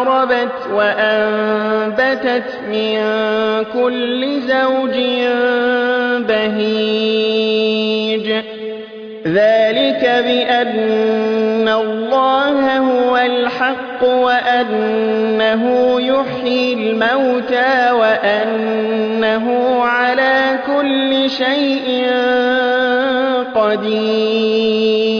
وربت وأنبتت من كل زوج بهيج ذلك بأن الله هو الحق وأنه يحيي الموتى وأنه على كل شيء قدير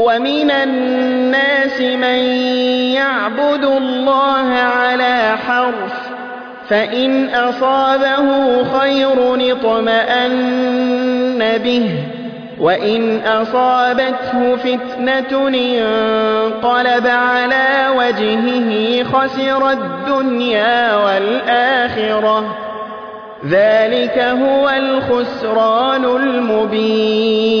ومن الناس من يعبد الله على حرف فإن أصابه خير اطمأن به وإن أصابته فتنة انقلب على وجهه خسر الدنيا والآخرة. ذلك هو الخسران المبين.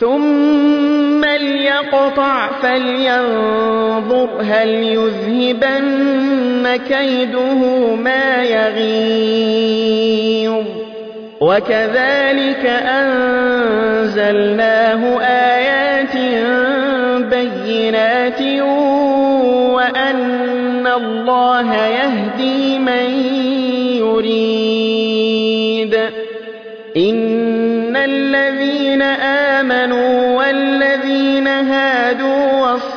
ثم ليقطع فلينظر هل يذهبن كيده ما يغيظ. وكذلك أنزلناه آيات بينات وأن الله يهدي من يريد. إن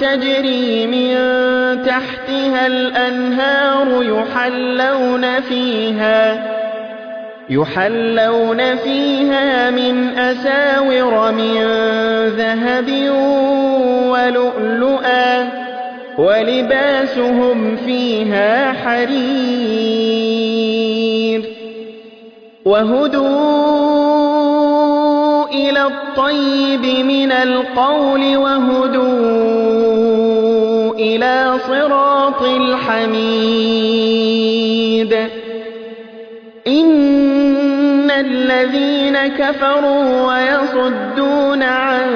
تجري من تحتها الأنهار يحلون فيها يحلون فيها من أساور من ذهب ولؤلؤا ولباسهم فيها حرير وهدوا الطيب من القول وهدوا إلى صراط الحميد. إن الذين كفروا ويصدون عن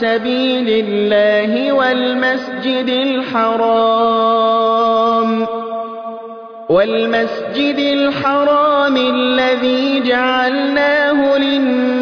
سبيل الله والمسجد الحرام والمسجد الحرام الذي جعلناه للناس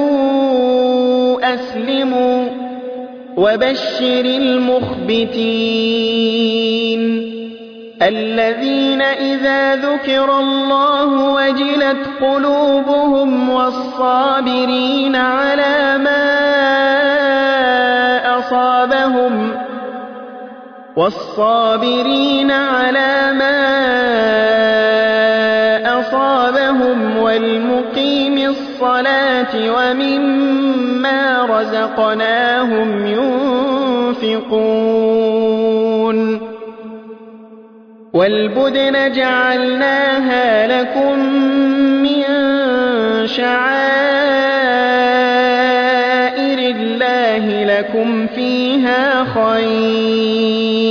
وبشر المخبتين الذين إذا ذكر الله وجلت قلوبهم والصابرين على ما أصابهم والصابرين على ما أصابهم والمقيم الصلاة ومما رزقناهم ينفقون والبدن جعلناها لكم من شعائر لكم فيها خير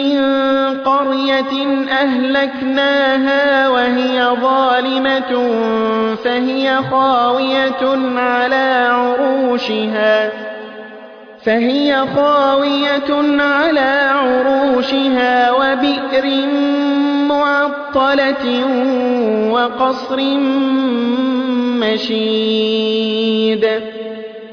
من قرية أهلكناها وهي ظالمة فهي خاوية على عروشها فهي خاوية على عروشها وبئر معطلة وقصر مشيد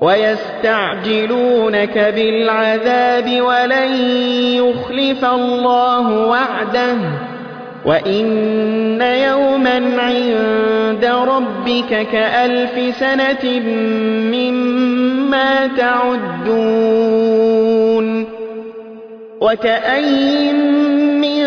ويستعجلونك بالعذاب ولن يخلف الله وعده. وإن يوما عند ربك كألف سنة مما تعدون. وكأي من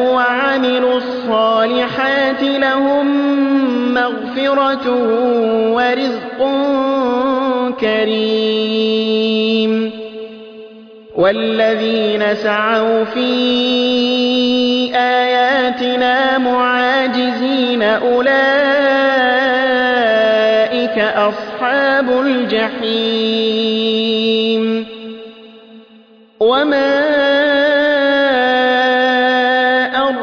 لهم مغفرة ورزق كريم. والذين سعوا في آياتنا معاجزين أولئك أصحاب الجحيم. وما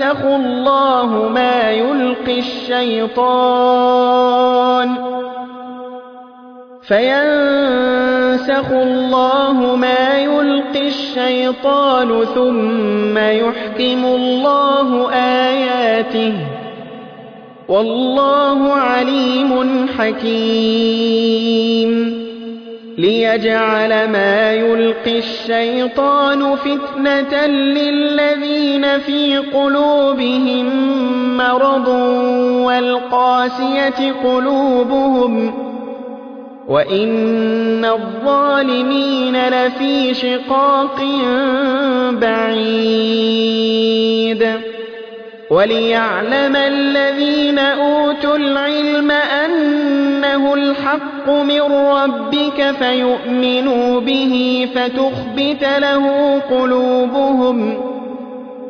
فينسخ الله ما يلقي الشيطان فينسخ الله ما يلقي الشيطان ثم يحكم الله آياته والله عليم حكيم ليجعل ما يلقي الشيطان فتنة للذين في قلوبهم مرض والقاسية قلوبهم وإن الظالمين لفي شقاق بعيد وليعلم الذين أوتوا العلم أنه الحق من ربك فيؤمنوا به فتخبت له قلوبهم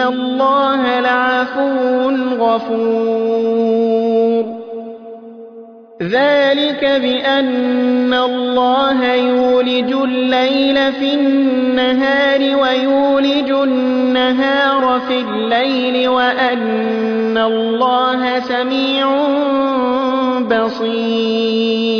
الله لعفو غفور. ذلك بأن الله يولج الليل في النهار ويولج النهار في الليل وأن الله سميع بصير.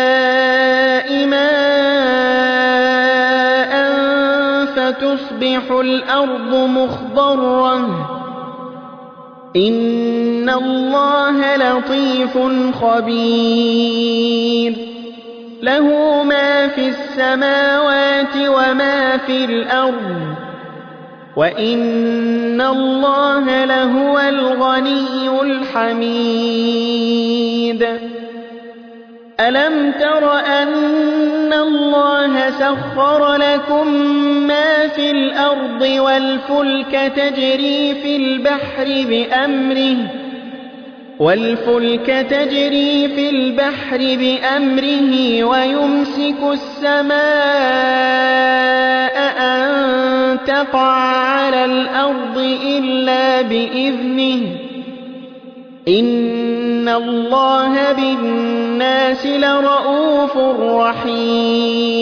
الأرض مخضرة. إن الله لطيف خبير. له ما في السماوات وما في الأرض. وإن الله لهو الغني الحميد. ألم تر أن الله سخر لكم الأرض والفلك تجري في البحر بأمره والفلك تجري في البحر بأمره ويمسك السماء أن تقع على الأرض إلا بإذنه. إن الله بالناس لرءوف رحيم.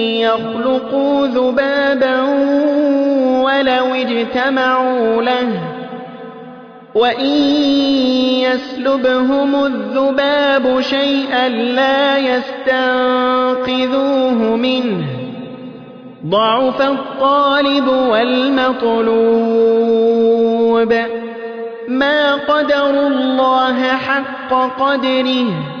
ذبابا ولو اجتمعوا له وإن يسلبهم الذباب شيئا لا يستنقذوه منه. ضعف الطالب والمطلوب. ما قدروا الله حق قدره.